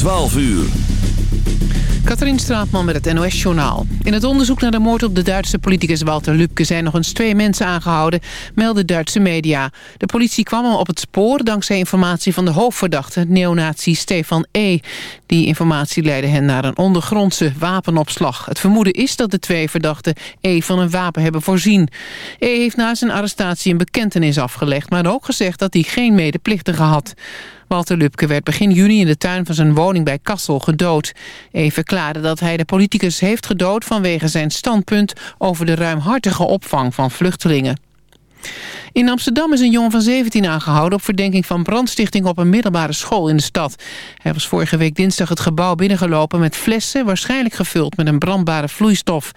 12 uur. Katrien Straatman met het NOS-journaal. In het onderzoek naar de moord op de Duitse politicus Walter Lübke... zijn nog eens twee mensen aangehouden, melden Duitse media. De politie kwam hem op het spoor dankzij informatie van de hoofdverdachte... neonazi Stefan E. Die informatie leidde hen naar een ondergrondse wapenopslag. Het vermoeden is dat de twee verdachten E. van een wapen hebben voorzien. E. heeft na zijn arrestatie een bekentenis afgelegd... maar ook gezegd dat hij geen medeplichtige had. Walter Lubke werd begin juni in de tuin van zijn woning bij Kassel gedood. Even verklaarde dat hij de politicus heeft gedood vanwege zijn standpunt over de ruimhartige opvang van vluchtelingen. In Amsterdam is een jongen van 17 aangehouden... op verdenking van brandstichting op een middelbare school in de stad. Hij was vorige week dinsdag het gebouw binnengelopen met flessen... waarschijnlijk gevuld met een brandbare vloeistof.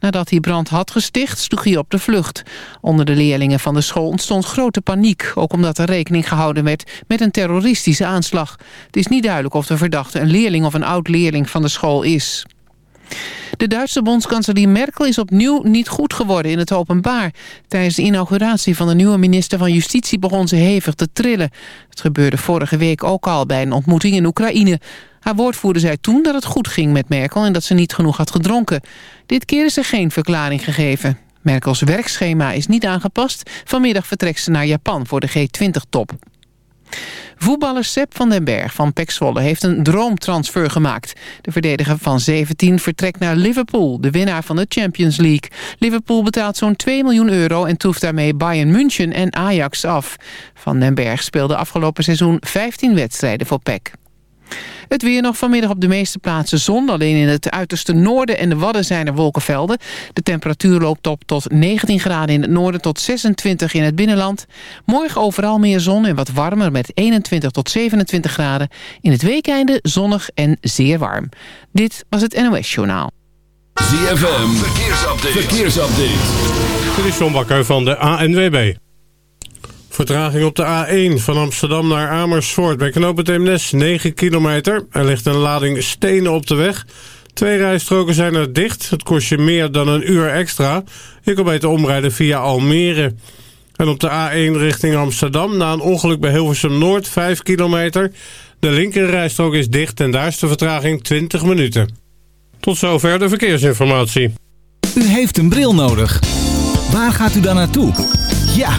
Nadat hij brand had gesticht, sloeg hij op de vlucht. Onder de leerlingen van de school ontstond grote paniek... ook omdat er rekening gehouden werd met een terroristische aanslag. Het is niet duidelijk of de verdachte een leerling of een oud-leerling van de school is. De Duitse bondskanselier Merkel is opnieuw niet goed geworden in het openbaar. Tijdens de inauguratie van de nieuwe minister van Justitie begon ze hevig te trillen. Het gebeurde vorige week ook al bij een ontmoeting in Oekraïne. Haar woordvoerder zei toen dat het goed ging met Merkel en dat ze niet genoeg had gedronken. Dit keer is er geen verklaring gegeven. Merkels werkschema is niet aangepast. Vanmiddag vertrekt ze naar Japan voor de G20-top. Voetballer Sepp van den Berg van Pek Zwolle heeft een droomtransfer gemaakt. De verdediger van 17 vertrekt naar Liverpool, de winnaar van de Champions League. Liverpool betaalt zo'n 2 miljoen euro en toeft daarmee Bayern München en Ajax af. Van den Berg speelde afgelopen seizoen 15 wedstrijden voor Pek. Het weer nog vanmiddag op de meeste plaatsen zon. Alleen in het uiterste noorden en de Wadden zijn er wolkenvelden. De temperatuur loopt op tot 19 graden in het noorden tot 26 in het binnenland. Morgen overal meer zon en wat warmer met 21 tot 27 graden. In het weekende zonnig en zeer warm. Dit was het NOS Journaal. ZFM, verkeersupdate. verkeersupdate. Dit is John Bakker van de ANWB. Vertraging op de A1 van Amsterdam naar Amersfoort. Bij knooppunt Eemnes 9 kilometer. Er ligt een lading stenen op de weg. Twee rijstroken zijn er dicht. Het kost je meer dan een uur extra. Je kan beter omrijden via Almere. En op de A1 richting Amsterdam na een ongeluk bij Hilversum Noord 5 kilometer. De linkerrijstrook is dicht en daar is de vertraging 20 minuten. Tot zover de verkeersinformatie. U heeft een bril nodig. Waar gaat u dan naartoe? Ja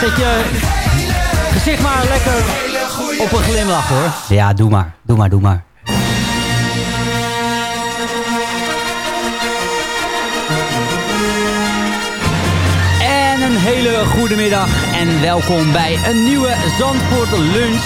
Zet je gezicht maar lekker op een glimlach hoor. Ja, doe maar. Doe maar, doe maar. En een hele goede middag en welkom bij een nieuwe Zandvoort Lunch.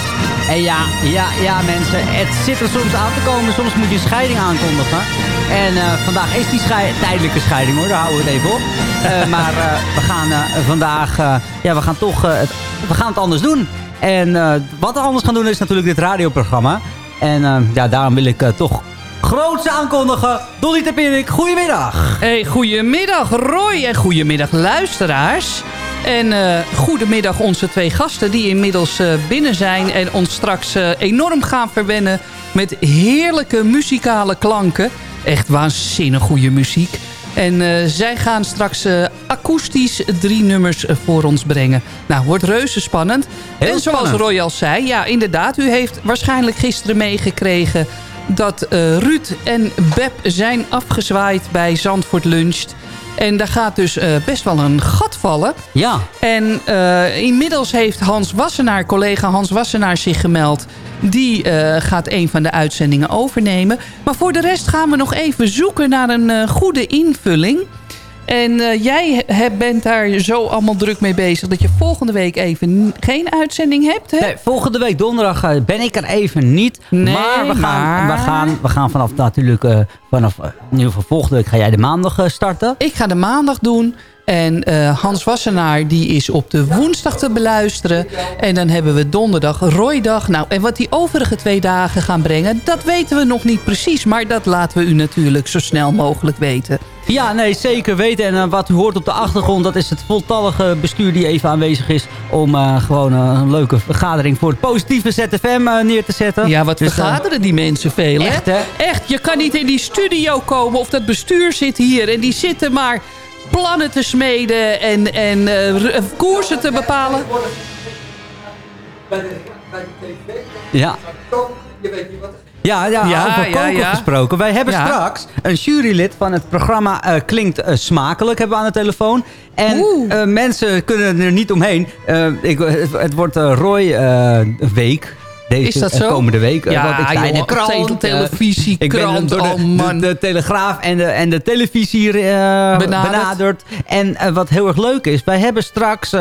En ja, ja, ja mensen, het zit er soms aan te komen. Soms moet je een scheiding aankondigen. En uh, vandaag is die tijdelijke scheiding hoor, daar houden we het even op. Uh, maar uh, we gaan vandaag, ja we gaan toch, het, we gaan het anders doen. En wat we anders gaan doen is natuurlijk dit radioprogramma. En ja, daarom wil ik toch groots aankondigen. Dolly Tepinik, goedemiddag. Hey, goedemiddag Roy en goedemiddag luisteraars. En uh, goedemiddag onze twee gasten die inmiddels uh, binnen zijn... en ons straks uh, enorm gaan verwennen met heerlijke muzikale klanken. Echt waanzinnig goede muziek. En zij gaan straks akoestisch drie nummers voor ons brengen. Nou, wordt reuze spannend. Heel en zoals spannend. Roy al zei, ja inderdaad... u heeft waarschijnlijk gisteren meegekregen dat Ruud en Beb zijn afgezwaaid bij Zandvoort Luncht... En daar gaat dus uh, best wel een gat vallen. Ja. En uh, inmiddels heeft Hans Wassenaar, collega Hans Wassenaar zich gemeld. Die uh, gaat een van de uitzendingen overnemen. Maar voor de rest gaan we nog even zoeken naar een goede invulling. En uh, jij bent daar zo allemaal druk mee bezig... dat je volgende week even geen uitzending hebt, hè? Nee, volgende week donderdag uh, ben ik er even niet. Nee, maar, we gaan, maar... We, gaan, we gaan vanaf natuurlijk... Uh, vanaf, in ieder geval volgende week ga jij de maandag starten. Ik ga de maandag doen. En uh, Hans Wassenaar die is op de woensdag te beluisteren. En dan hebben we donderdag Roydag. Nou, en wat die overige twee dagen gaan brengen... dat weten we nog niet precies. Maar dat laten we u natuurlijk zo snel mogelijk weten. Ja, nee, zeker weten. En uh, wat u hoort op de achtergrond... dat is het voltallige bestuur die even aanwezig is... om uh, gewoon een leuke vergadering voor het positieve ZFM neer te zetten. Ja, wat dus, vergaderen die mensen veel? Echt, hè? Echt, je kan niet in die studio komen... of dat bestuur zit hier en die zitten maar plannen te smeden en, en uh, koersen te bepalen. Ja. Ja, ja, ja over koken ja, ja. gesproken. Wij hebben Ja. straks een jurylid van het programma eh, Klinkt Smakelijk hebben we aan de telefoon. En eh, mensen kunnen er niet omheen. Eh, ik, het, het wordt eh, Roy eh, Week. Deze Is dat eh, zo? komende week. Eh, Ja, want ik de krant. eh, televisie, ik ben krant, door de, oh, de, de Telegraaf en de, en de televisie eh, Benaderd. benaderd. En eh, wat heel erg leuk is, wij hebben straks...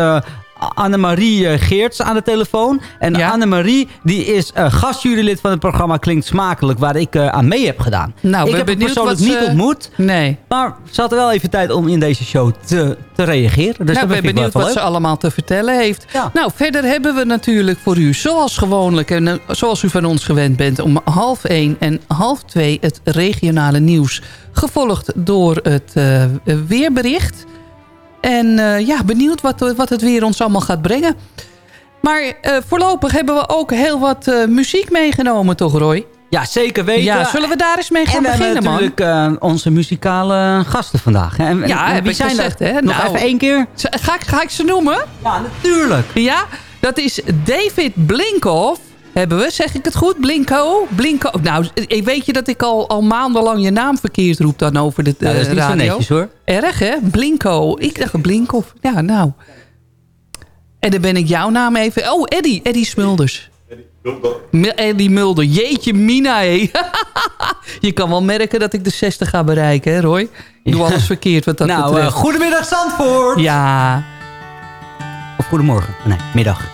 Annemarie eh, Geerts aan de telefoon. En Ja. Annemarie die is eh, gastjurylid van het programma Klinkt Smakelijk... waar ik eh, aan mee heb gedaan. Nou, ik heb haar persoonlijk niet ontmoet. Nee. Maar ze had wel even tijd om in deze show te, te reageren. Dus nou, ben benieuwd wat ze allemaal te vertellen heeft. Ja. Nou, verder hebben we natuurlijk voor u, zoals gewoonlijk... en zoals u van ons gewend bent... om half één en half twee het regionale nieuws... gevolgd door het weerbericht. En eh, ja, benieuwd wat, wat het weer ons allemaal gaat brengen. Maar eh, voorlopig hebben we ook heel wat eh, muziek meegenomen, toch Roy? Ja, zeker weten. Ja, zullen we daar eens mee gaan en we beginnen, hebben man? natuurlijk eh, onze muzikale gasten vandaag. hè. En, en- Ja, en heb wie ik zijn gezegd, dat? hè? Nog Nou. even één keer? Ga ik, ga ik ze noemen? Ja, natuurlijk. Ja, dat is David Blinkhoff. Hebben we, zeg ik het goed? Blinko? Blinko. Nou, ik weet je dat ik al, al maandenlang je naam verkeerd roep dan over de Ja, dat is niet zo radio. netjes hoor. Erg, hè? Blinko. Ik dacht Blinkhoff. Ja, nou. En dan ben ik jouw naam even... Oh, Eddie. Eddie Smulders. Eddie Mulder. Jeetje, Mina, hé. je kan wel merken dat ik de 60 ga bereiken, hè, Roy? Ik doe Ja. alles verkeerd wat dat nou, betreft. goedemiddag Zandvoort. Ja. Of goedemorgen. Nee, middag.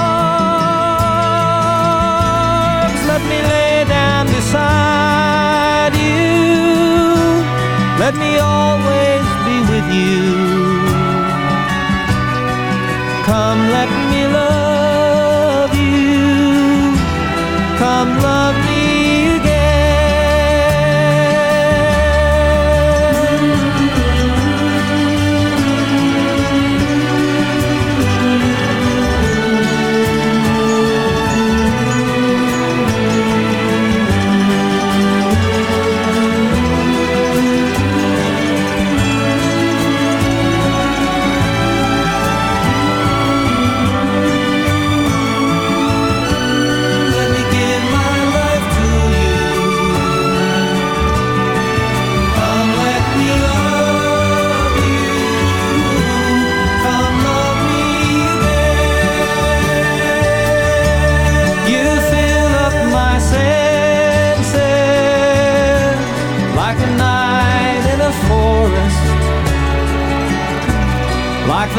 Let me always be with you.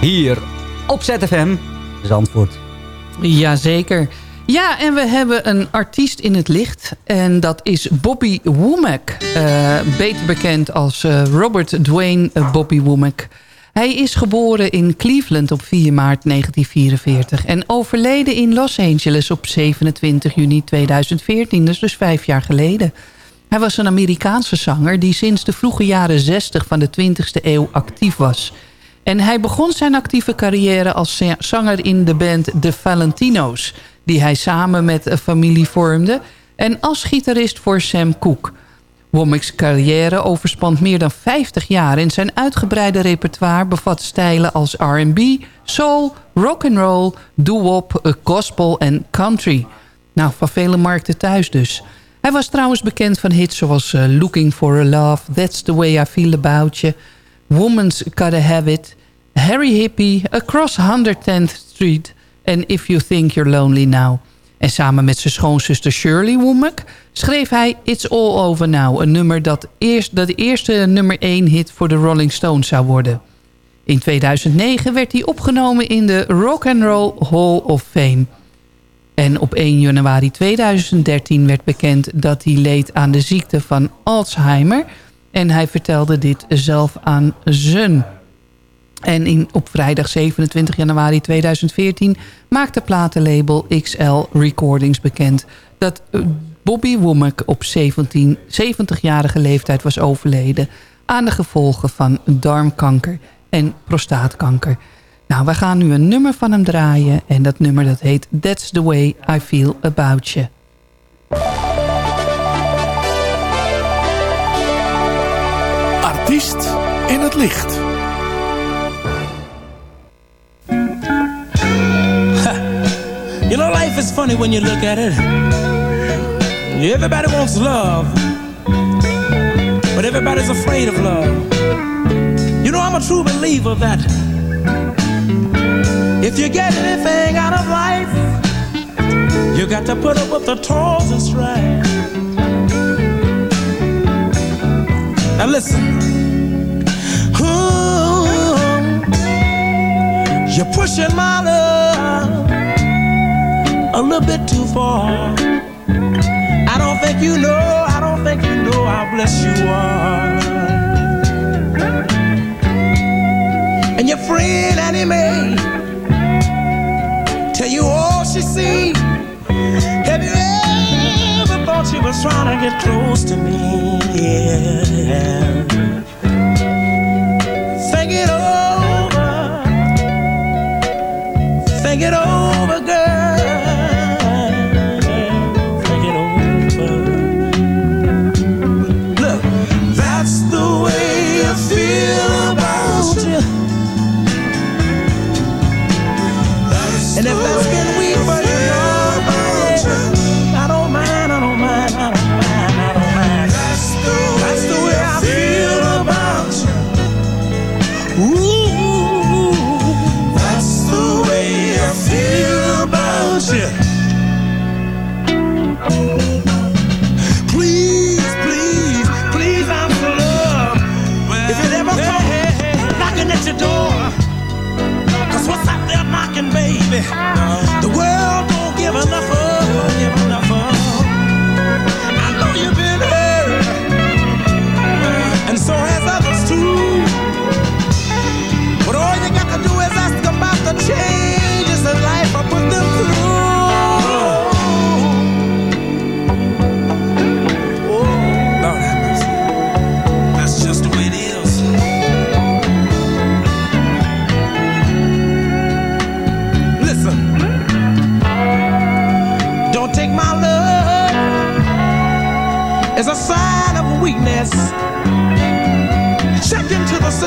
Hier op ZFM Zandvoort. Jazeker. Ja, en we hebben een artiest in het licht. En dat is Bobby Womack. Uh, beter bekend als uh, Robert Dwayne uh, Bobby Womack. Hij is geboren in Cleveland op 4 maart 1944. En overleden in Los Angeles op 27 juni 2014. Dus dus vijf jaar geleden. Hij was een Amerikaanse zanger die sinds de vroege jaren 60 van de 20e eeuw actief was. En hij begon zijn actieve carrière als zanger in de band The Valentino's... die hij samen met een familie vormde... en als gitarist voor Sam Cooke. Womack's carrière overspant meer dan 50 jaar... en zijn uitgebreide repertoire bevat stijlen als R&B, soul, rock and roll, doo-wop, gospel en country. Nou, van vele markten thuis dus... Hij was trouwens bekend van hits zoals uh, Looking for a Love... That's the Way I Feel About You... Woman's Gotta Have It... Harry Hippie... Across 110th Street... en If You Think You're Lonely Now... En samen met zijn schoonzuster Shirley Womack schreef hij It's All Over Now. Een nummer dat, eerst, dat de eerste nummer 1 hit voor de Rolling Stones zou worden. In 2009 werd hij opgenomen in de Rock and Roll Hall of Fame. En op 1 januari 2013 werd bekend dat hij leed aan de ziekte van Alzheimer. En hij vertelde dit zelf aan zijn. En in, op vrijdag 27 januari 2014 maakte platenlabel XL Recordings bekend... dat eh, Bobby Womack op 17, 70-jarige leeftijd was overleden... aan de gevolgen van darmkanker en prostaatkanker... Nou, we gaan nu een nummer van hem draaien. En dat nummer dat heet That's the Way I Feel About You. Artiest in het licht. You know, life is funny when you look at it. Everybody wants love. But everybody's afraid of love. You know, I'm a true believer that If you get anything out of life, you got to put up with the toils and strife. Now listen. Ooh, you're pushing my love a little bit too far. I don't think you know, I don't think you know how blessed you are. And your friend Annie Mae tell you all she see. Have you ever thought she was trying to get close to me? Yeah.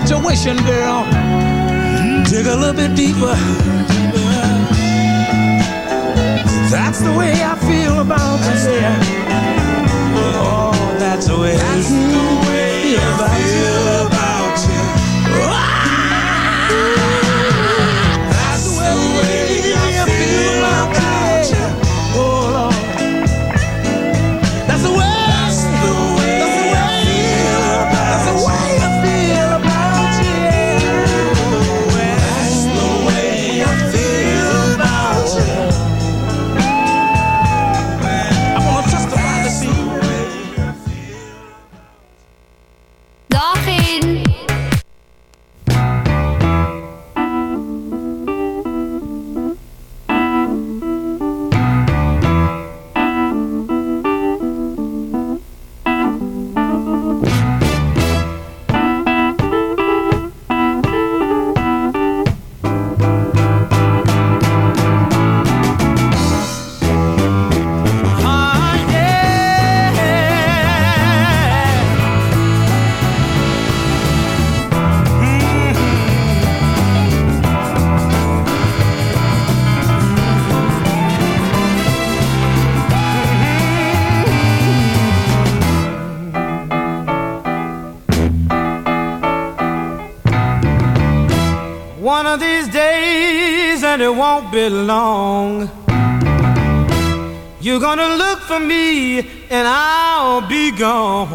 Situation, girl. Dig a little bit deeper. That's the way I feel about you. Oh, that's the way. That's the way I feel about you. And it won't be long. You're gonna look for me, and I'll be gone.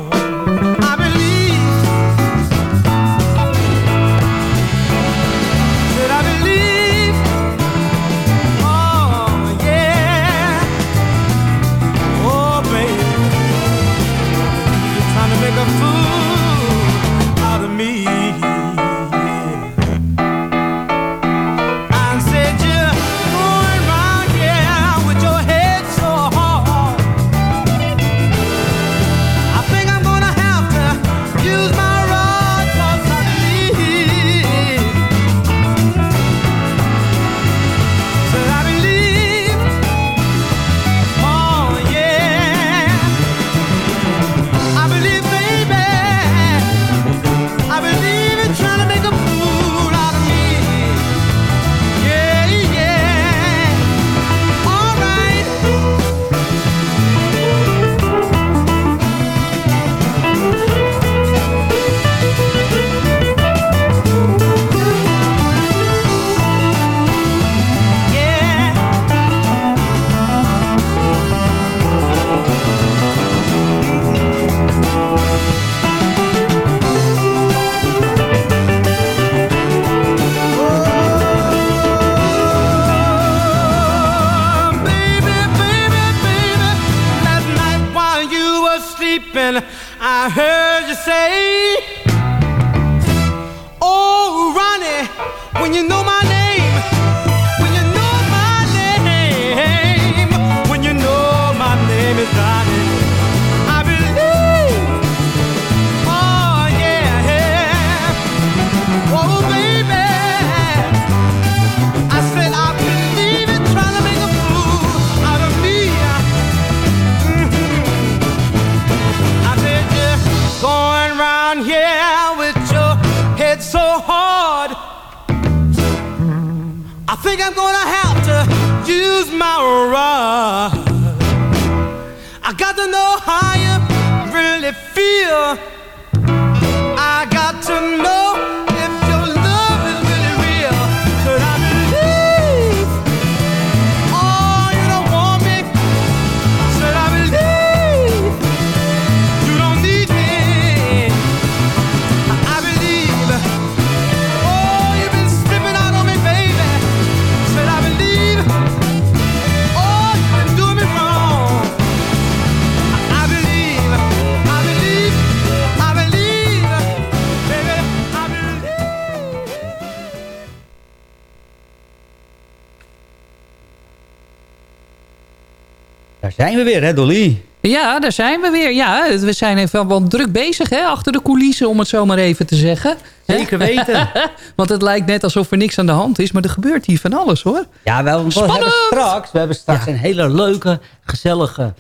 Zijn we weer, hè Dolly? Ja, daar zijn we weer. Ja, we zijn even wel druk bezig hè, achter de coulissen, om het zo maar even te zeggen. Zeker weten. Want het lijkt net alsof er niks aan de hand is, maar er gebeurt hier van alles hoor. Ja, wel, we Spannend! hebben straks, we hebben straks een hele leuke, gezellige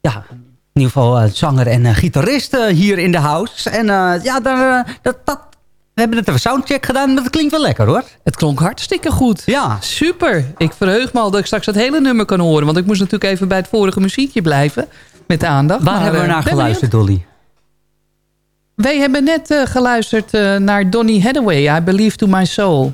ja, in ieder geval uh, zanger en uh, gitarist uh, hier in de house. En ja, daar, dat, dat, we hebben net even soundcheck gedaan, maar dat klinkt wel lekker hoor. Het klonk hartstikke goed. Ja. Super. Ik verheug me al dat ik straks het hele nummer kan horen. Want ik moest natuurlijk even bij het vorige muziekje blijven. Met de aandacht. Waar maar, hebben we naar geluisterd, Dolly? Wij hebben net geluisterd naar Donny Hathaway. I Believe to My Soul.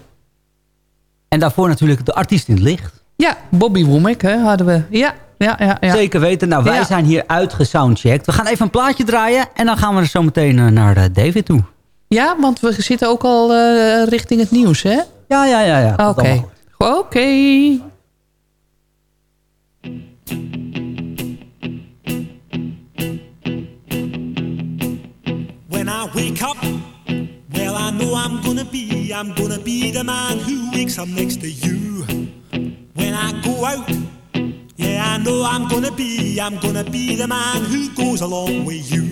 En daarvoor natuurlijk de artiest in het licht. Ja, Bobby Womack hè, hadden we. Ja, ja, ja, ja. Zeker weten. Nou, wij zijn hier uitgesoundcheckt. We gaan even een plaatje draaien en dan gaan we er zo meteen naar David toe. Ja, want we zitten ook al uh, richting het nieuws, hè? Ja, ja, ja. ja. Oké. Okay. Oké. Okay. When I wake up, well I know I'm gonna be, I'm gonna be the man who wakes up next to you. When I go out, yeah I know I'm gonna be, I'm gonna be the man who goes along with you.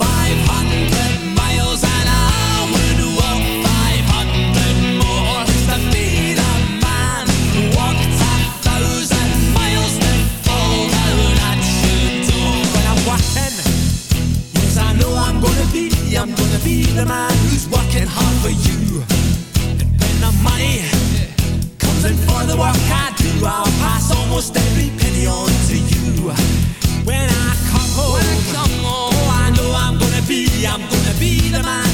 be the man who's working hard for you. And when the money comes in for the work I do, I'll pass almost every penny on to you. When I come home, when I come home, oh, I know I'm gonna be, I'm gonna be the man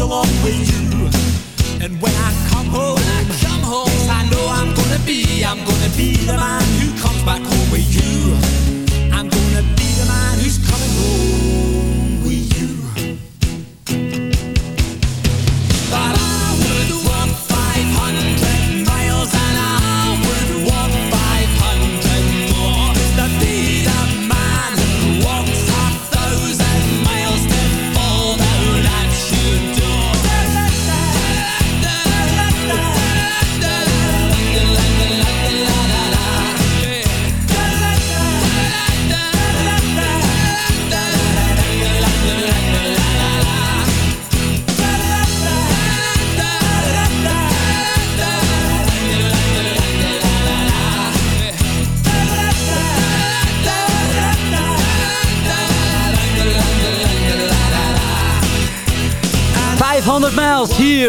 along with you. And when I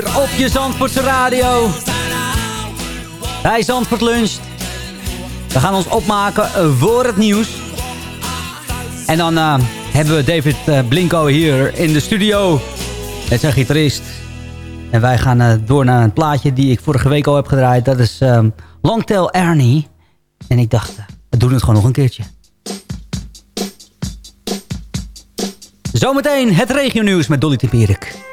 op je Zandvoortse radio. Bij Zandvoort Lunch. We gaan ons opmaken voor het nieuws. En dan uh, hebben we David uh, Blinko hier in de studio. Met zijn gitarist. En wij gaan door naar een plaatje die ik vorige week al heb gedraaid. Dat is um, Longtail Ernie. En ik dacht, we doen het gewoon nog een keertje. Zometeen het regionieuws met Dolly Tempierik.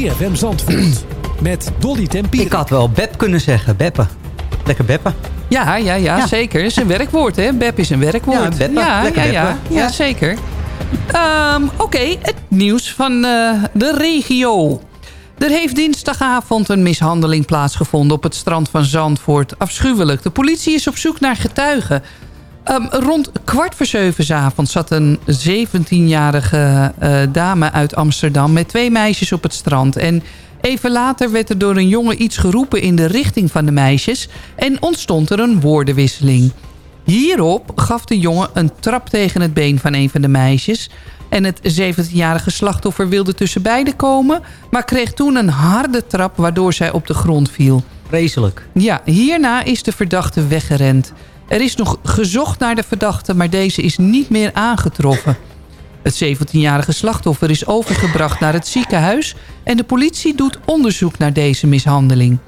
ZFM Zandvoort. Met Dolly Tempierik. Ik had wel Beb kunnen zeggen. Beppe. Lekker beppen. Ja, ja, ja, zeker. Het is een werkwoord, hè? Beb is een werkwoord. Ja, beppen. Ja, Lekker ja, ja, beppen. ja, Ja. zeker. Ehm, Oké, het nieuws van eh, de regio. Er heeft dinsdagavond een mishandeling plaatsgevonden op het strand van Zandvoort. Afschuwelijk. De politie is op zoek naar getuigen. Ehm, rond kwart voor zeven avonds zat een 17-jarige eh, dame uit Amsterdam... met twee meisjes op het strand. En even later werd er door een jongen iets geroepen in de richting van de meisjes... en ontstond er een woordenwisseling. Hierop gaf de jongen een trap tegen het been van een van de meisjes... en het 17-jarige slachtoffer wilde tussen beiden komen... maar kreeg toen een harde trap waardoor zij op de grond viel. Vreselijk. Ja, hierna is de verdachte weggerend. Er is nog gezocht naar de verdachte, maar deze is niet meer aangetroffen. Het 17-jarige slachtoffer is overgebracht naar het ziekenhuis... en de politie doet onderzoek naar deze mishandeling.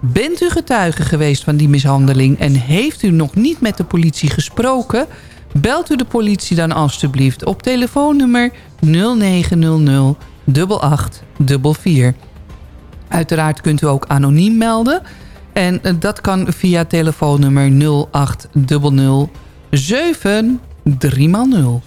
Bent u getuige geweest van die mishandeling... en heeft u nog niet met de politie gesproken... belt u de politie dan alstublieft op telefoonnummer 0900 8844. Uiteraard kunt u ook anoniem melden... En eh, dat kan via telefoonnummer 0800 7300.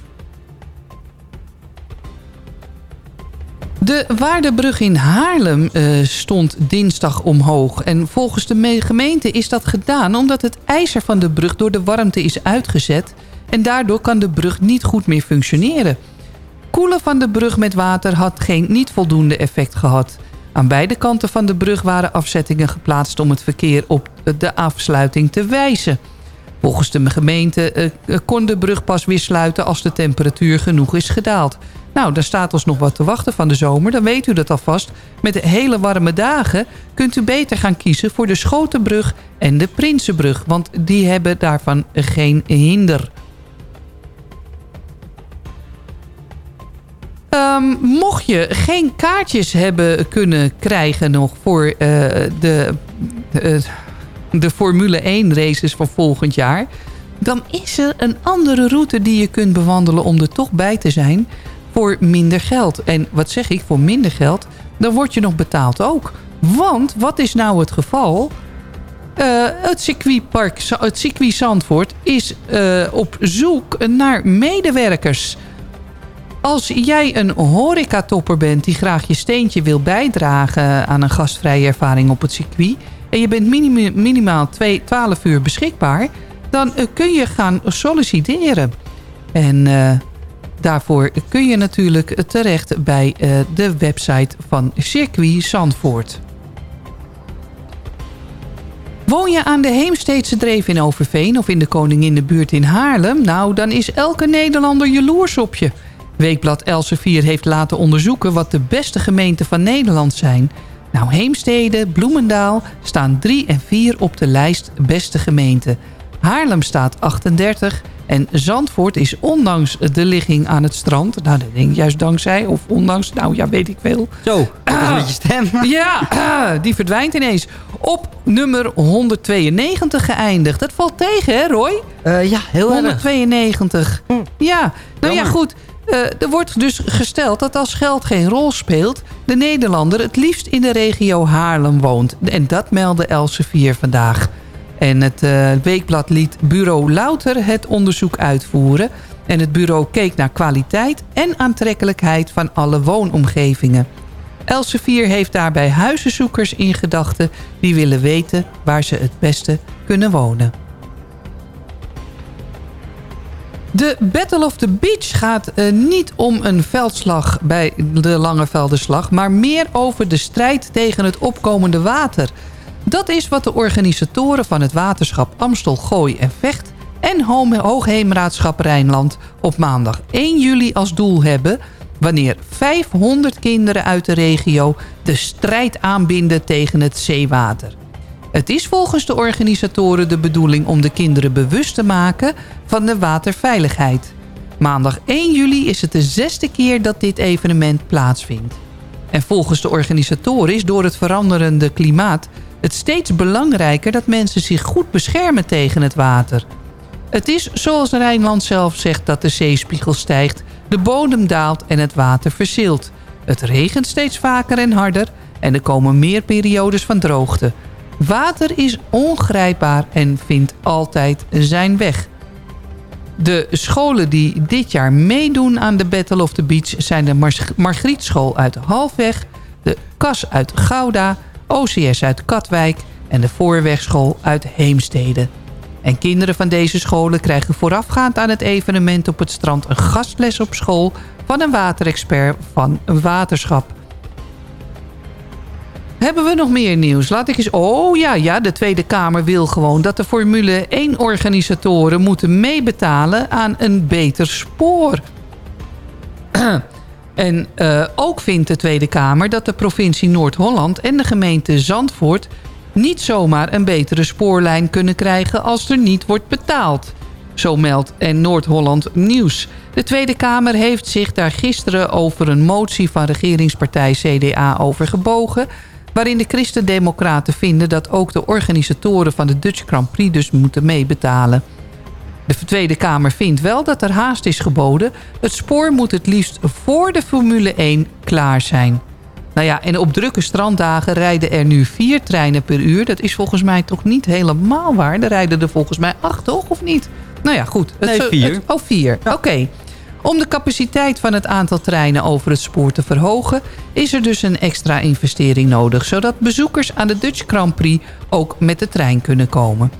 De Waardenbrug in Haarlem eh, stond dinsdag omhoog. En volgens de me- gemeente is dat gedaan omdat het ijzer van de brug door de warmte is uitgezet. En daardoor kan de brug niet goed meer functioneren. Koelen van de brug met water had geen niet voldoende effect gehad. Aan beide kanten van de brug waren afzettingen geplaatst om het verkeer op de afsluiting te wijzen. Volgens de gemeente eh, eh, kon de brug pas weer sluiten als de temperatuur genoeg is gedaald. Nou, daar staat ons nog wat te wachten van de zomer. Dan weet u dat alvast. Met de hele warme dagen kunt u beter gaan kiezen voor de Schotenbrug en de Prinsenbrug. Want die hebben daarvan geen hinder. Ehm, mocht je geen kaartjes hebben kunnen krijgen nog voor eh, de, de, de Formule 1 races van volgend jaar... dan is er een andere route die je kunt bewandelen om er toch bij te zijn voor minder geld. En wat zeg ik, voor minder geld, dan word je nog betaald ook. Want wat is nou het geval? Eh, het circuitpark, het circuit Zandvoort is eh, op zoek naar medewerkers... Als jij een horecatopper bent die graag je steentje wil bijdragen aan een gastvrije ervaring op het circuit... en je bent minimaal 2, 12 uur beschikbaar, dan eh, kun je gaan solliciteren. En eh, daarvoor kun je natuurlijk terecht bij eh, de website van Circuit Zandvoort. Woon je aan de Heemsteedse Dreef in Overveen of in de Koninginnebuurt in Haarlem? Nou, dan is elke Nederlander jaloers op je. Weekblad Elsevier heeft laten onderzoeken wat de beste gemeenten van Nederland zijn. Nou, Heemstede, Bloemendaal staan 3 en 4 op de lijst beste gemeenten. Haarlem staat 38 en Zandvoort is ondanks de ligging aan het strand... nou, dat denk ik juist dankzij of ondanks, nou ja, weet ik veel. Zo, dat is met je stem. Ja, die verdwijnt ineens. Op nummer 192 geëindigd. Dat valt tegen, hè Roy? Eh, ja, heel erg. 192. Ja, nou ja, goed. Eh, er wordt dus gesteld dat als geld geen rol speelt... de Nederlander het liefst in de regio Haarlem woont. En dat meldde Elsevier vandaag. En het eh, weekblad liet bureau Louter het onderzoek uitvoeren. En het bureau keek naar kwaliteit en aantrekkelijkheid van alle woonomgevingen. Elsevier heeft daarbij huizenzoekers in gedachten... die willen weten waar ze het beste kunnen wonen. De Battle of the Beach gaat eh, niet om een veldslag bij de Langevelderslag... maar meer over de strijd tegen het opkomende water. Dat is wat de organisatoren van het waterschap Amstel, Gooi en Vecht... en Hoogheemraadschap Rijnland op maandag 1 juli als doel hebben... wanneer 500 kinderen uit de regio de strijd aanbinden tegen het zeewater. Het is volgens de organisatoren de bedoeling om de kinderen bewust te maken van de waterveiligheid. Maandag 1 juli is het de zesde keer dat dit evenement plaatsvindt. En volgens de organisatoren is door het veranderende klimaat het steeds belangrijker dat mensen zich goed beschermen tegen het water. Het is zoals Rijnland zelf zegt dat de zeespiegel stijgt, de bodem daalt en het water verzilt. Het regent steeds vaker en harder en er komen meer periodes van droogte. Water is ongrijpbaar en vindt altijd zijn weg. De scholen die dit jaar meedoen aan de Battle of the Beach... zijn de Margrietschool uit Halfweg, de KAS uit Gouda... OCS uit Katwijk en de Voorwegschool uit Heemstede. En kinderen van deze scholen krijgen voorafgaand aan het evenement op het strand... een gastles op school van een waterexpert van waterschap. Hebben we nog meer nieuws? Laat ik eens... Oh ja, ja, de Tweede Kamer wil gewoon dat de Formule 1-organisatoren moeten meebetalen aan een beter spoor. en uh, ook vindt de Tweede Kamer dat de provincie Noord-Holland en de gemeente Zandvoort... niet zomaar een betere spoorlijn kunnen krijgen als er niet wordt betaald. Zo meldt en Noord-Holland Nieuws. De Tweede Kamer heeft zich daar gisteren over een motie van regeringspartij CDA over gebogen waarin de christendemocraten vinden dat ook de organisatoren van de Dutch Grand Prix dus moeten meebetalen. De Tweede Kamer vindt wel dat er haast is geboden. Het spoor moet het liefst voor de Formule 1 klaar zijn. Nou ja, en op drukke stranddagen rijden er nu vier treinen per uur. Dat is volgens mij toch niet helemaal waar. Er rijden er volgens mij acht, toch? Of niet? Nou ja, goed. Het, nee, vier. Het, oh, vier. Oké. Om de capaciteit van het aantal treinen over het spoor te verhogen... is er dus een extra investering nodig... zodat bezoekers aan de Dutch Grand Prix ook met de trein kunnen komen.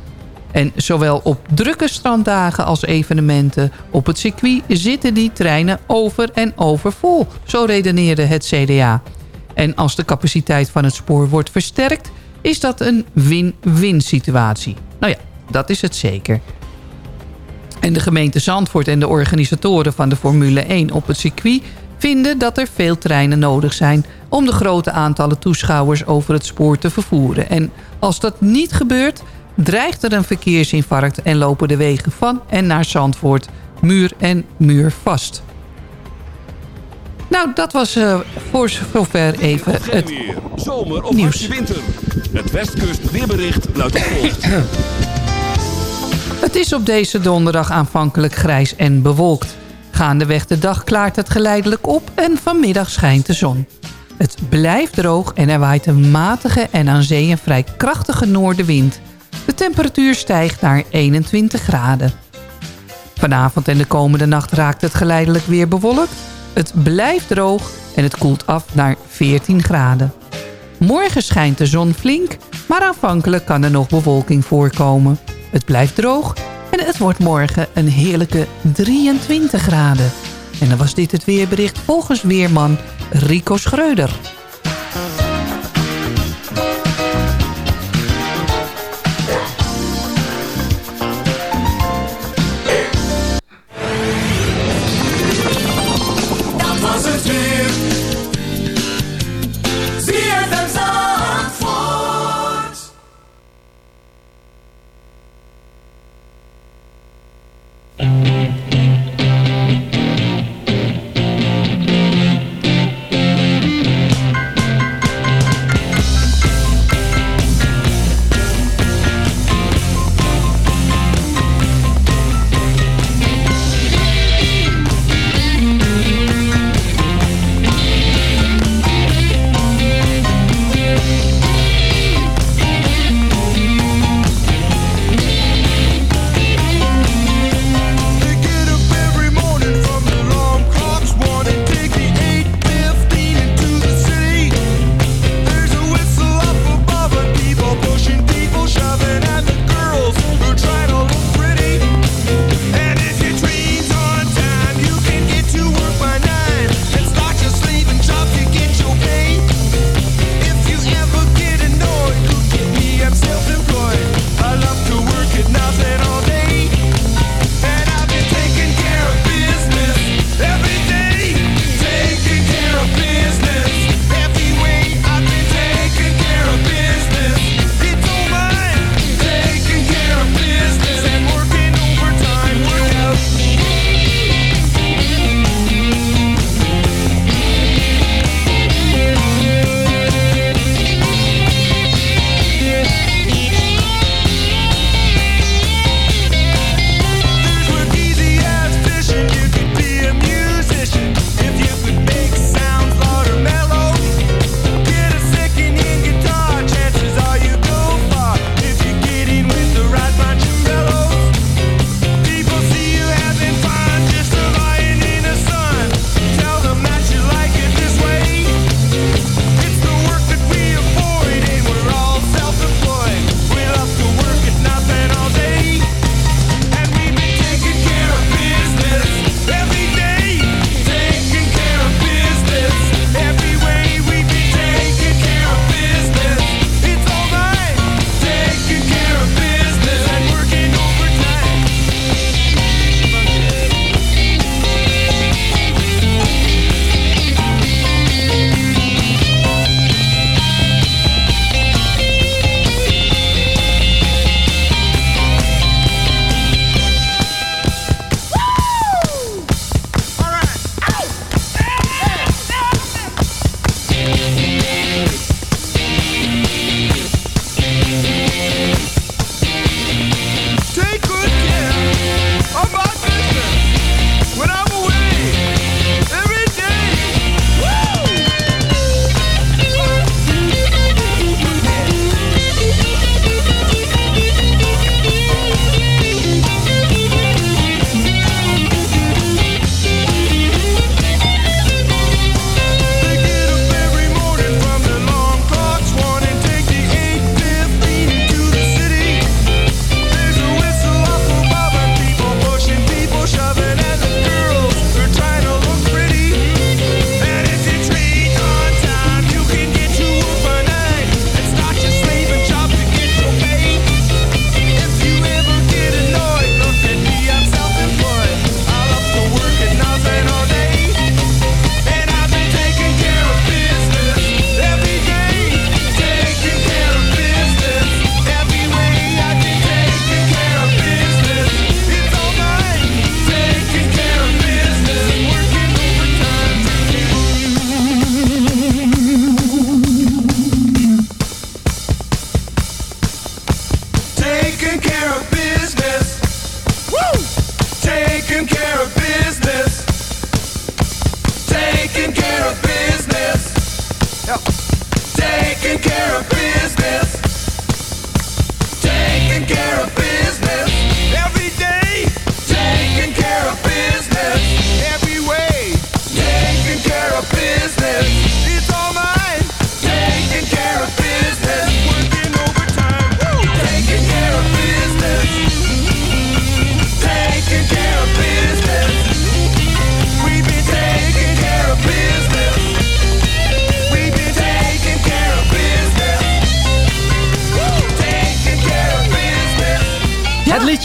En zowel op drukke stranddagen als evenementen op het circuit... zitten die treinen over en over vol. Zo redeneerde het CDA. En als de capaciteit van het spoor wordt versterkt... is dat een win-win situatie. Nou ja, dat is het zeker. En de gemeente Zandvoort en de organisatoren van de Formule 1 op het circuit... vinden dat er veel treinen nodig zijn... om de grote aantallen toeschouwers over het spoor te vervoeren. En als dat niet gebeurt, dreigt er een verkeersinfarct... en lopen de wegen van en naar Zandvoort muur en muur vast. Nou, dat was uh, voor zover even het Zomer of nieuws. winter. Het Westkust weerbericht luidt volgt. Het is op deze donderdag aanvankelijk grijs en bewolkt. Gaandeweg de dag klaart het geleidelijk op en vanmiddag schijnt de zon. Het blijft droog en er waait een matige en aan zee een vrij krachtige noordenwind. De temperatuur stijgt naar 21 graden. Vanavond en de komende nacht raakt het geleidelijk weer bewolkt. Het blijft droog en het koelt af naar 14 graden. Morgen schijnt de zon flink, maar aanvankelijk kan er nog bewolking voorkomen. Het blijft droog en het wordt morgen een heerlijke 23 graden. En dan was dit het weerbericht volgens weerman Rico Schreuder.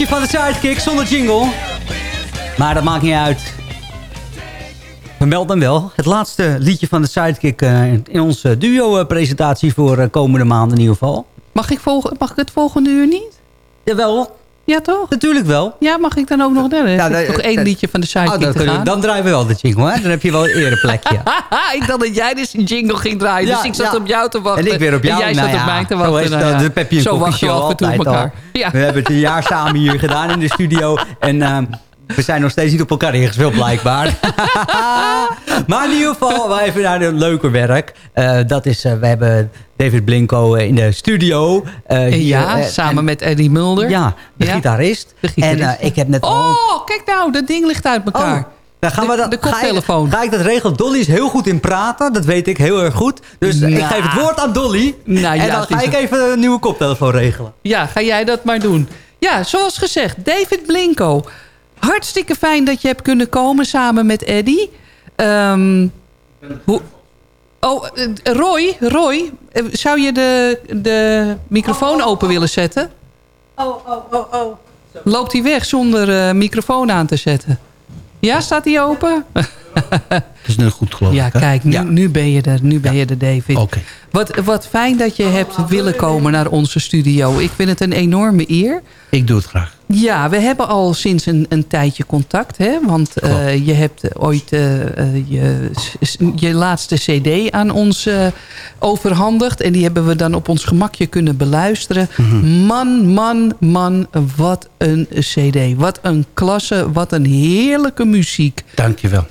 Liedje van de Sidekick zonder jingle. Maar dat maakt niet uit. Vermeld dan wel. Het laatste liedje van de Sidekick uh, in onze duo-presentatie voor uh, komende maand in ieder geval. Mag ik, volg mag ik het volgende uur niet? Jawel. Ja, toch? Natuurlijk wel. Ja, mag ik dan ook nog derde? Ja, nog één liedje van de Sidekick oh, dan, te gaan. Dan draaien we wel de jingle, hè? Dan heb je wel een ereplekje. ik dacht dat jij dus een jingle ging draaien. Ja, dus ik zat op jou te wachten. En ik weer op jou. En jij nou, zat op mij te wachten. Zo, nou, ja. heb je een zo wachten we af en toe elkaar. We hebben het een jaar samen hier gedaan in de studio. En... Uh, we zijn nog steeds niet op elkaar ingespeeld, blijkbaar. maar in ieder geval, wij even naar een leuker werk. Uh, dat is, uh, we hebben David Blinko in de studio. Uh, hier, ja, samen en, met Eddie Mulder. Ja, de ja. gitarist. De gitarist. En ik heb net... Oh, kijk nou, dat ding ligt uit elkaar. Oh. Dan gaan de, we dat, de koptelefoon. Ga ik, ga ik, dat regelen? Dolly is heel goed in praten. Dat weet ik heel erg goed. Dus nou, ik geef het woord aan Dolly. Nou, en ja, dan ga ik even een nieuwe koptelefoon regelen. Ja, ga jij dat maar doen. Ja, zoals gezegd, David Blinko. Hartstikke fijn dat je hebt kunnen komen samen met Eddy. Um, hoe, oh, Roy, Roy, zou je de, de microfoon open willen zetten? Oh, oh, oh, oh. Loopt hij weg zonder uh, microfoon aan te zetten? Ja, staat hij open? Het is nu goed geloof ja, ik. Kijk, nu, ja. nu ben je er. Nu ben je er, David. Okay. Wat, wat fijn dat je hebt willen komen naar onze studio. Ik vind het een enorme eer. Ik doe het graag. Ja, we hebben al sinds een, een tijdje contact. Hè? Want uh, je hebt ooit uh, je, je laatste cd aan ons uh, overhandigd. En die hebben we dan op ons gemakje kunnen beluisteren. Mm -hmm. Man, man, man, wat een cd. Wat een klasse, wat een heerlijke muziek. Dankjewel.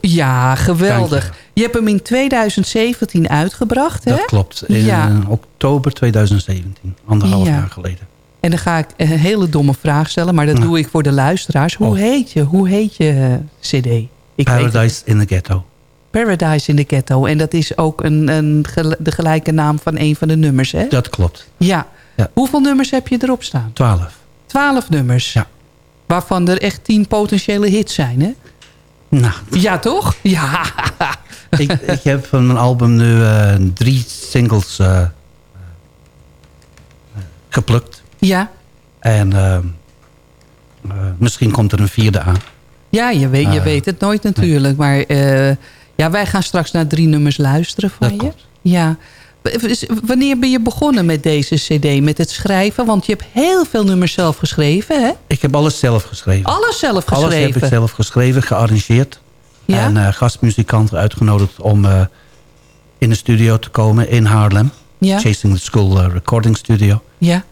Ja, geweldig. Je hebt hem in 2017 uitgebracht, hè? Dat klopt. In ja. oktober 2017. Anderhalf ja. jaar geleden. En dan ga ik een hele domme vraag stellen, maar dat doe ik voor de luisteraars. Hoe oh. heet je? Hoe heet je uh, cd? Ik Paradise in the Ghetto. Paradise in the Ghetto. En dat is ook een, een, de gelijke naam van een van de nummers, hè? Dat klopt. Ja. ja. Hoeveel nummers heb je erop staan? Twaalf. Twaalf nummers? Ja. Waarvan er echt tien potentiële hits zijn, hè? Nou. Ja, toch? Ja. ik, ik heb van mijn album nu uh, drie singles uh, geplukt. Ja. En uh, misschien komt er een vierde aan. Ja, je weet, je weet het nooit natuurlijk. Maar ja, wij gaan straks naar drie nummers luisteren van Dat je. Ja. Wanneer ben je begonnen met deze cd, met het schrijven? Want je hebt heel veel nummers zelf geschreven, hè? Ik heb alles zelf geschreven. Alles zelf geschreven? Alles heb ik zelf geschreven, gearrangeerd. Ja? En uh, gastmuzikanten uitgenodigd om uh, in de studio te komen in Haarlem. Ja? Chasing the School uh, Recording Studio. Ja.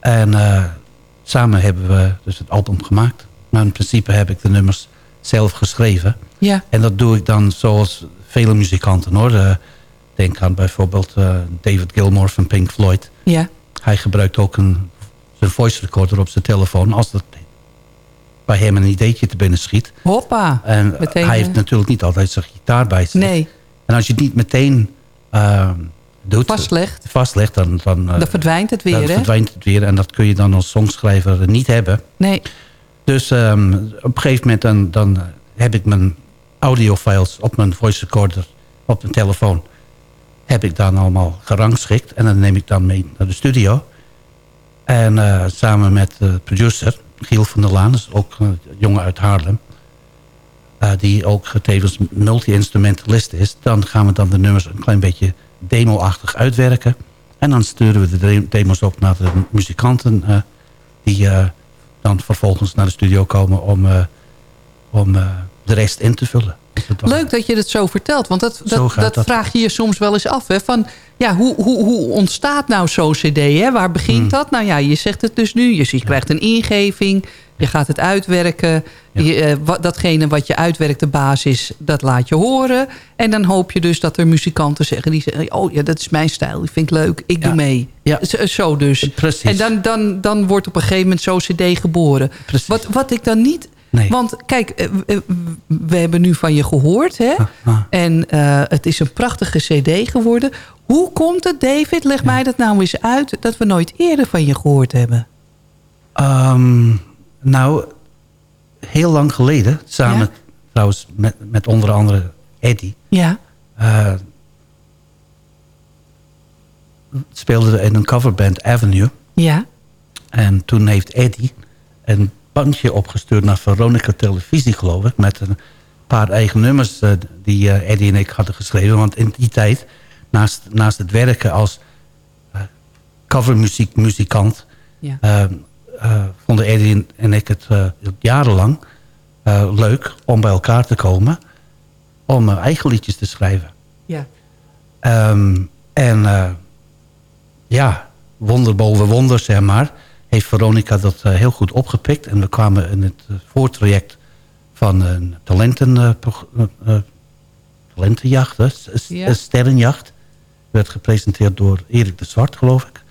En samen hebben we dus het album gemaakt. Maar in principe heb ik de nummers zelf geschreven. Ja. En dat doe ik dan zoals vele muzikanten hoor. Denk aan bijvoorbeeld uh, David Gilmour van Pink Floyd. Ja. Hij gebruikt ook een, zijn voice recorder op zijn telefoon... als dat bij hem een ideetje te binnen schiet. Hoppa. En meteen, hij heeft natuurlijk niet altijd zijn gitaar bij zich. Nee. En als je het niet meteen uh, doet... Vastlegt. Vastlegt, dan... Dan, uh, dan verdwijnt het weer, dan verdwijnt het weer. En dat kun je dan als songschrijver niet hebben. Nee. Dus um, op een gegeven moment dan, dan heb ik mijn audiofiles op mijn voice recorder... op mijn telefoon heb ik dan allemaal gerangschikt. En dan neem ik dan mee naar de studio. En uh, samen met de producer, Giel van der Laan, is ook een jongen uit Haarlem. Uh, die ook tevens multi-instrumentalist is. Dan gaan we dan de nummers een klein beetje demo-achtig uitwerken. En dan sturen we de demo's op naar de muzikanten. Uh, die dan vervolgens naar de studio komen om, om de rest in te vullen. Leuk dat je het zo vertelt. Want dat, dat, dat, dat, vraag je je soms wel eens af. Hè, van, ja, hoe, hoe, hoe ontstaat nou zo'n cd? Hè? Waar begint hmm. dat? Nou ja, je zegt het dus nu. Je, je krijgt een ingeving. Je gaat het uitwerken. Ja. Je, wat, datgene wat je uitwerkt, de basis, dat laat je horen. En dan hoop je dus dat er muzikanten zeggen... die zeggen, oh ja, dat is mijn stijl. Die vind ik leuk. Ik doe mee. Ja. Zo, zo dus. Precies. En dan, dan, dan wordt op een gegeven moment zo'n cd geboren. Precies. Wat, wat ik dan niet... Nee. Want kijk, we hebben nu van je gehoord. Hè? Ah, ah. En uh, het is een prachtige cd geworden. Hoe komt het, David, leg ja. mij dat nou eens uit... dat we nooit eerder van je gehoord hebben? Um, nou, heel lang geleden. Samen ja? trouwens met, met onder andere Eddie. Ja. Uh, speelden we in een coverband Avenue. Ja. En toen heeft Eddie een bandje opgestuurd naar Veronica Televisie, geloof ik. Met een paar eigen nummers eh, die eh, Eddie en ik hadden geschreven. Want in die tijd, naast, naast het werken als uh, covermuziek, muzikant... Ja. eh, eh, vonden Eddie en ik het eh, jarenlang eh, leuk om bij elkaar te komen... om eh, eigen liedjes te schrijven. Ja. Ehm, en eh, ja, wonder boven wonder, zeg maar... heeft Veronica dat eh, heel goed opgepikt. En we kwamen in het eh, voortraject van een talenten, eh, talentenjacht, Ja. sterrenjacht. Werd gepresenteerd door Erik de Zwart, geloof ik.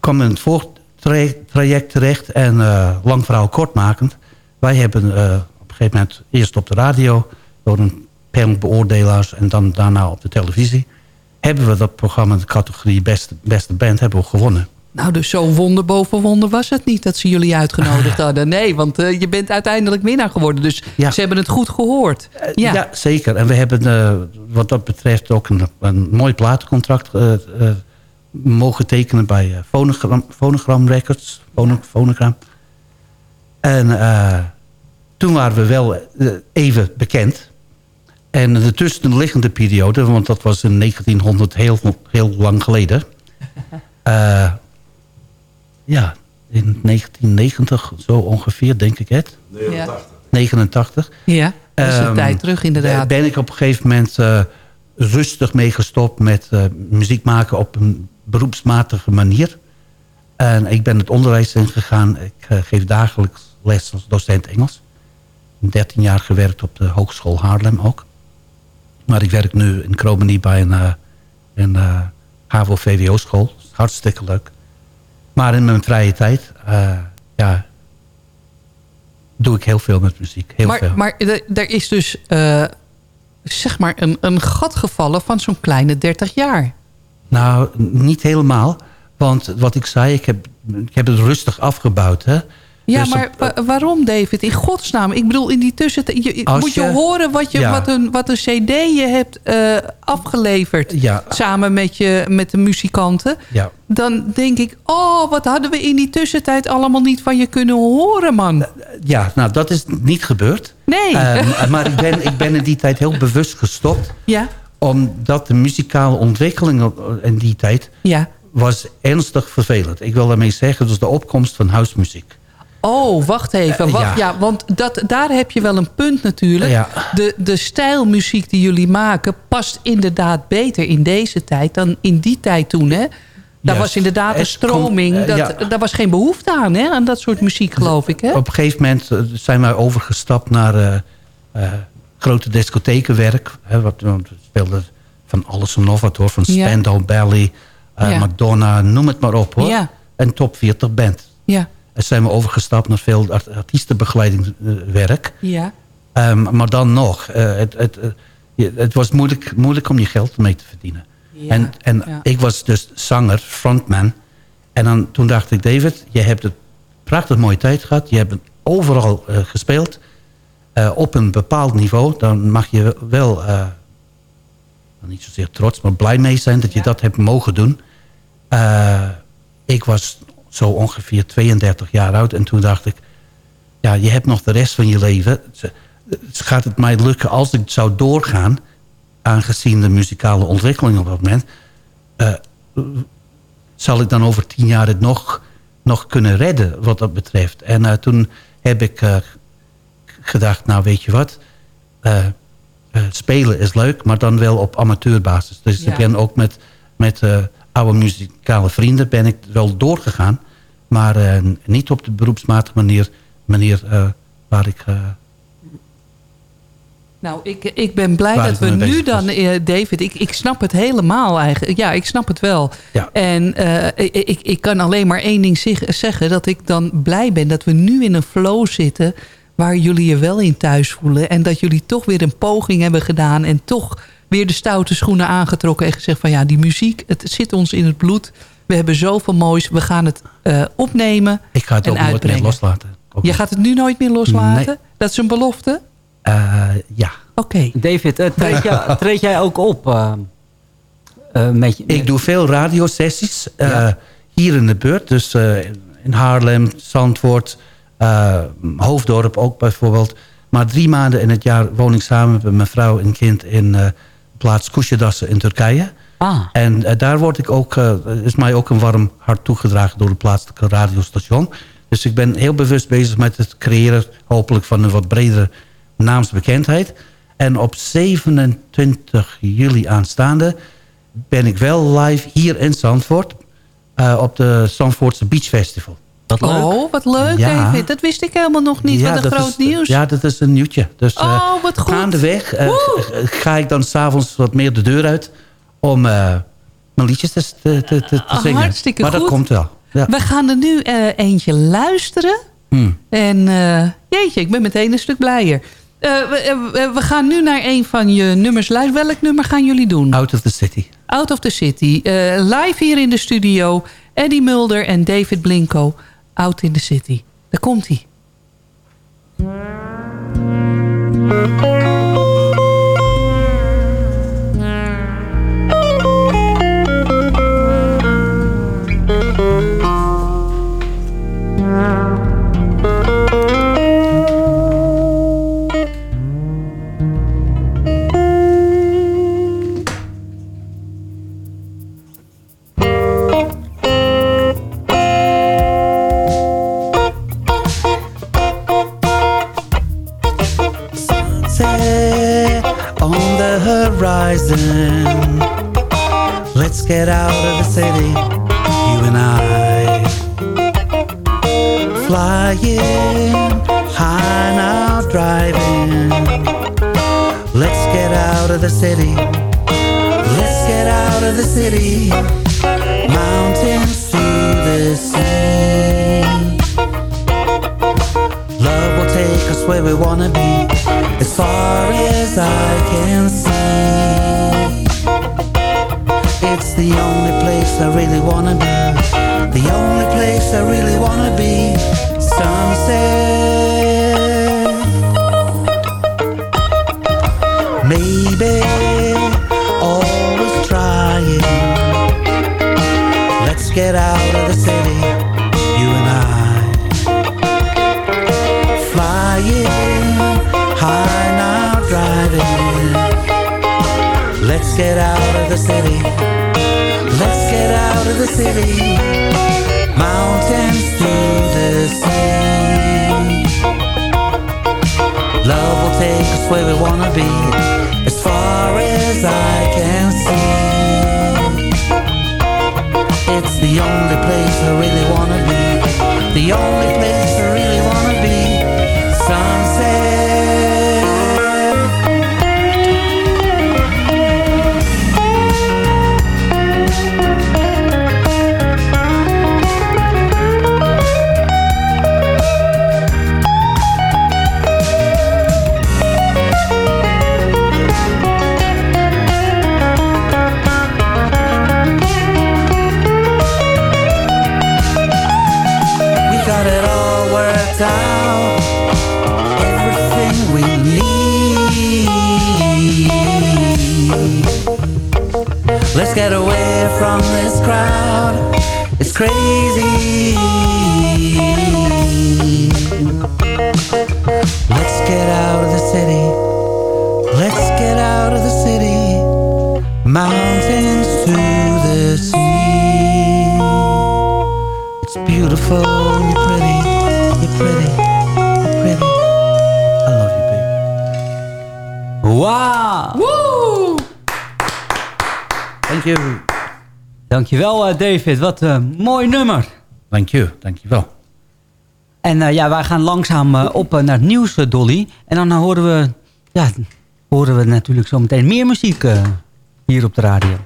kwam in het voortraject terecht. En lang verhaal kortmakend. Wij hebben op een gegeven moment eerst op de radio... door een panel beoordelaars en dan daarna op de televisie... hebben we dat programma in de categorie beste, beste band hebben we gewonnen. Nou, dus zo'n wonder boven wonder was het niet dat ze jullie uitgenodigd hadden. Nee, want eh, je bent uiteindelijk winnaar geworden. Dus ze hebben het goed gehoord. Ja. Ja, zeker. En we hebben eh, wat dat betreft ook een, een mooi platencontract eh, eh, mogen tekenen bij eh, Phonogram, Phonogram Records. Phono- Phonogram. En eh, toen waren we wel eh, even bekend. En de tussenliggende periode, want dat was in 1900 heel, heel lang geleden. ja, in 1990 zo ongeveer, denk ik het. 89. 89. Ja, dat is een Ehm, tijd terug inderdaad. Ben ik op een gegeven moment eh, rustig mee gestopt met eh, muziek maken op een beroepsmatige manier. En ik ben het onderwijs ingegaan. Ik eh, geef dagelijks les als docent Engels. 13 jaar gewerkt op de Hogeschool Haarlem ook. Maar ik werk nu in Krommenie bij een, een HAVO-VWO-school. Hartstikke leuk. Maar in mijn vrije tijd, eh, ja, doe ik heel veel met muziek. Heel maar veel. maar er er is dus, eh, zeg maar, een, een gat gevallen van zo'n kleine 30 jaar. Nou, niet helemaal. Want wat ik zei, ik heb, ik heb het rustig afgebouwd. Hè? Ja, Dus maar op- waarom, David? In godsnaam. Ik bedoel, in die tussentijd... je- Moet je, je- horen wat, je, Ja. wat, een, wat een cd je hebt eh, afgeleverd... Ja. samen met, je, met de muzikanten. Ja. Dan denk ik... oh, wat hadden we in die tussentijd allemaal niet van je kunnen horen, man. ja, nou, dat is niet gebeurd. Nee. Ehm, maar ik ben, ik ben in die tijd heel bewust gestopt. Ja. Omdat de muzikale ontwikkeling in die tijd... Ja. was ernstig vervelend. Ik wil daarmee zeggen, dus de opkomst van huismuziek. Oh, wacht even. Eh, Wacht, ja. ja. want dat, daar heb je wel een punt natuurlijk. Ja. De, de stijlmuziek die jullie maken... past inderdaad beter in deze tijd dan in die tijd toen, hè? Daar Juist. was inderdaad een stroming. komt, eh, dat, ja. Daar was geen behoefte aan, hè? Aan dat soort muziek, geloof ik, hè? Op een gegeven moment eh, zijn wij overgestapt naar grote discothekenwerk. Hè, wat, want we speelden van alles en nog wat hoor. Van. Spandau Ballet. Madonna, noem het maar op hoor. Ja. En top 40 band. Ja. Zijn we overgestapt naar veel art- artiestenbegeleidingswerk. Ja. Ehm, maar dan nog, eh, het, het, eh, het was moeilijk, moeilijk om je geld mee te verdienen. Ja, En, en ja. ik was dus zanger, frontman. En dan, toen dacht ik, David, je hebt een prachtig mooie tijd gehad. Je hebt overal eh, gespeeld. op een bepaald niveau. Dan mag je wel, eh, niet zozeer trots, maar blij mee zijn dat je dat hebt mogen doen. Ik was zo ongeveer 32 jaar oud. En toen dacht ik, ja, je hebt nog de rest van je leven. Gaat het mij lukken als ik zou doorgaan... aangezien de muzikale ontwikkeling op dat moment... eh, zal ik dan over tien jaar het nog, nog kunnen redden wat dat betreft. En eh, toen heb ik eh, gedacht, nou weet je wat... spelen is leuk, maar dan wel op amateurbasis. Dus Ja. ik ben ook met, met oude muzikale vrienden ben ik wel doorgegaan. Maar eh, niet op de beroepsmatige manier, manier eh, waar ik... eh, Nou, ik, ik ben blij dat we nu dan, David, ik, ik snap het helemaal eigenlijk. Ja, ik snap het wel. Ja. En ik, ik, kan alleen maar één ding zeg- zeggen. Dat ik dan blij ben dat we nu in een flow zitten waar jullie je wel in thuis voelen. En dat jullie toch weer een poging hebben gedaan. En toch weer de stoute schoenen aangetrokken. En gezegd van ja, die muziek, het zit ons in het bloed. We hebben zoveel moois. We gaan het eh, opnemen ik ga het en ook nooit meer uitbrengen. loslaten. Ook Je gaat het nu nooit meer loslaten? Nee. Dat is een belofte? Eh, ja. Oké. David, eh, treed, jij- treed jij ook op? eh, eh, met, je- Ik doe veel radiosessies eh, hier in de buurt. Dus eh, in Haarlem, Zandvoort, Uh, Hoofddorp ook bijvoorbeeld. Maar drie maanden in het jaar woon ik samen met mijn vrouw en kind... in uh, plaats Kuşadası in Turkije. Ah. En uh, daar word ik ook, is mij ook een warm hart toegedragen... door het plaatselijke radiostation. Dus ik ben heel bewust bezig met het creëren... hopelijk van een wat bredere naamsbekendheid. En op 27 juli aanstaande ben ik wel live hier in Zandvoort... Uh, op de Zandvoortse Beach Festival. Leuk. Oh, wat leuk, ja. David. Dat wist ik helemaal nog niet. Ja, wat een groot is, nieuws. Ja, dat is een nieuwtje. Dus, oh, uh, wat goed. Gaandeweg uh, ga ik dan s'avonds wat meer de deur uit... om mijn liedjes te, te, te, te zingen. Hartstikke maar goed. dat komt wel. Ja. We gaan er nu eentje luisteren. Hmm. En jeetje, ik ben meteen een stuk blijer. we, we gaan nu naar een van je nummers luisteren. Welk nummer gaan jullie doen? Out of the City. Out of the City. Uh, live hier in de studio. Eddie Mulder en David Blinko. Out in the City. Daar komt hij. Horizon. Let's get out of the city, you and I. Flying high now, driving. Let's get out of the city. Let's get out of the city. Mountains to the sea. Love will take us where we wanna be as far as I can see. It's the only place I really wanna be. The only place I really wanna be. Sunset. Maybe always trying. Let's get out of the city, Let's get out of the city. Let's get out of the city. Mountains to the sea. Love will take us where we wanna be, as far as I can see. It's the only place I really wanna be. The only place I really wanna be. Sunset. Get away from this crowd. It's crazy. Let's get out of the city. Let's get out of the city. Mountains to the sea. It's beautiful, Thank you. Dankjewel uh, David, wat een mooi nummer. Dank je, dankjewel. En uh, ja, wij gaan langzaam uh, op naar het nieuws, Dolly. En dan horen we, ja, horen we natuurlijk zo meteen meer muziek hier op de radio.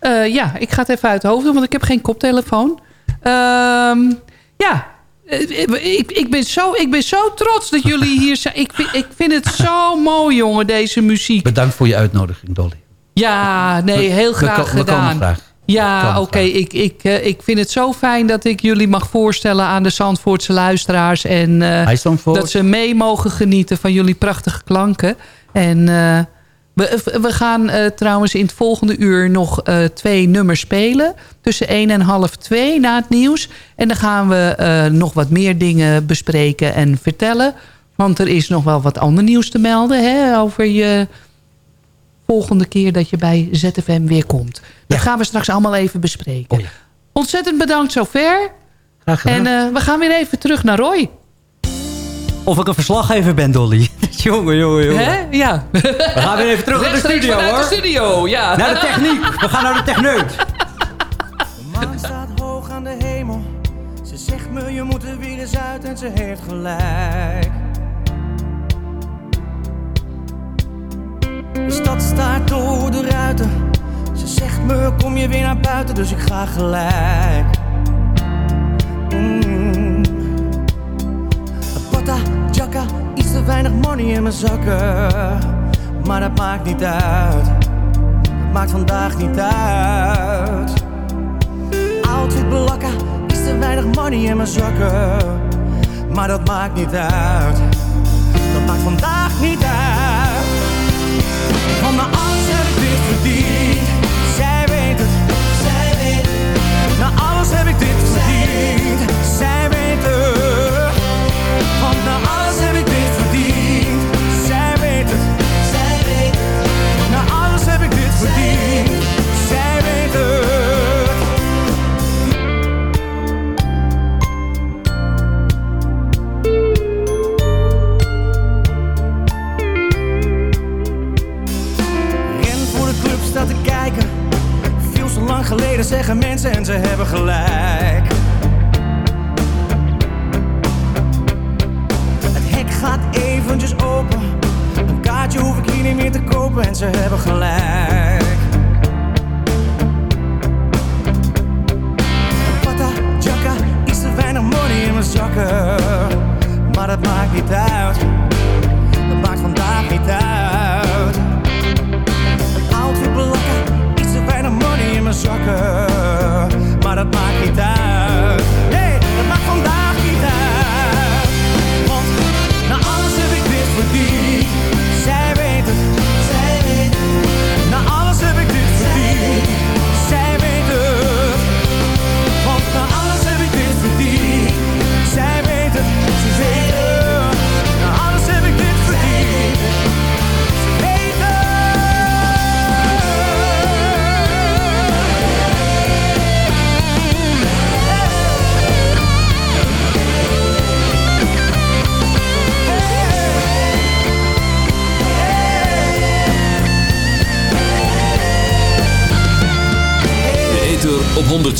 Uh, ja, ik ga het even uit de hoofd doen, want ik heb geen koptelefoon. Uh, ja, ik, ik, ben zo, ik ben zo trots dat jullie hier zijn. Ik, ik vind het zo mooi, jongen, deze muziek. Bedankt voor je uitnodiging, Dolly. Ja, nee, heel graag we, we, gedaan. We komen graag. Ja, oké. Okay. Ik, ik, uh, ik vind het zo fijn dat ik jullie mag voorstellen aan de Zandvoortse luisteraars. En uh, dat ze mee mogen genieten van jullie prachtige klanken. En uh, We, we gaan trouwens in het volgende uur nog twee nummers spelen. Tussen 1 en half 2 na het nieuws. En dan gaan we nog wat meer dingen bespreken en vertellen. Want er is nog wel wat ander nieuws te melden. Hè, over je volgende keer dat je bij ZFM weer komt. Dat gaan we straks allemaal even bespreken. Oh ja. Ontzettend bedankt zover. Graag gedaan. En we gaan weer even terug naar Roy. Of ik een verslaggever ben, Dolly. jongen, jongen, jongen. Hè? Ja. We gaan weer even terug naar de studio, hoor. de studio, ja. Naar de techniek. We gaan naar de techneut. De maan staat hoog aan de hemel. Ze zegt me, je moet er weer eens uit en ze heeft gelijk. De stad staat door de ruiten. Ze zegt me, kom je weer naar buiten, dus ik ga gelijk. Mm. Pata, jacka, iets te weinig money in mijn zakken. Maar dat maakt niet uit. Dat maakt vandaag niet uit. Outfit blakka, iets te weinig money in mijn zakken. Maar dat maakt niet uit. Dat maakt vandaag niet uit. Heb